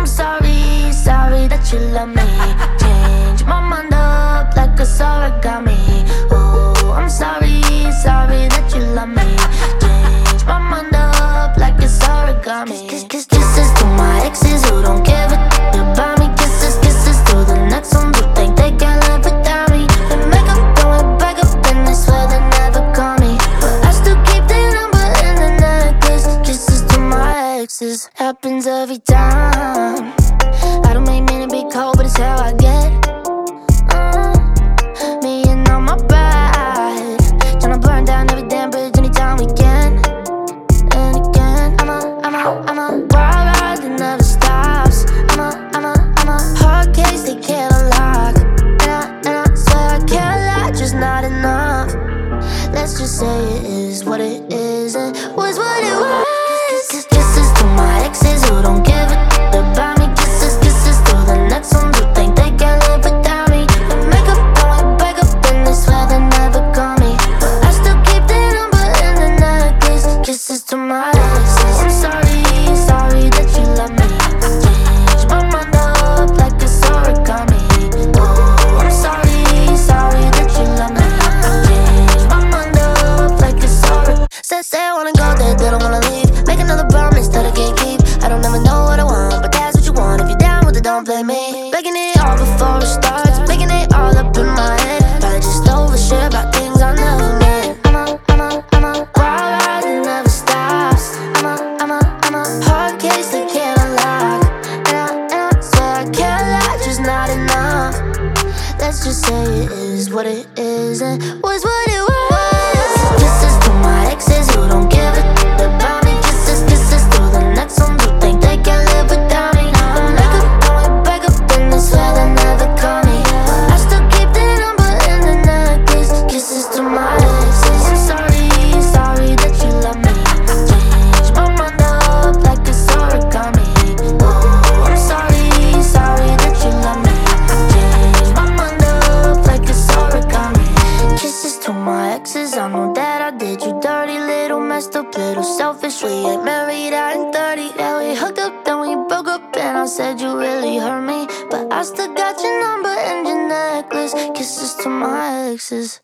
I'm sorry, sorry that you love me. Change my mind up like a origami. Oh, I'm sorry, sorry that you love me. Change my mind up like it's origami. Kiss, kiss, kisses happens every time. I don't make to be cold, but it's how I get. Uh, burn down every damn bridge anytime we can. And again, I'm a, I'm a, I'm a wild that never stops. I'm a, I'm a, I'm a hard case can't unlock. And I, and I swear I just not enough. Let's just say it is what it is and what before it starts, making it all up in my head. Probably just overshare about things I never meant. I'm a, I'm a, I'm a wild ride that never stops. I'm a, I'm a, I'm a hard case that can't unlock. And I, and I swear I can't lie, just not enough. Let's just say it is what it is and was what I know that I did you dirty, little messed up, little selfish. We ain't married, I ain't 30. Yeah, we hooked up, then we broke up, and I said you really hurt me. But I still got your number and your necklace. Kisses to my exes.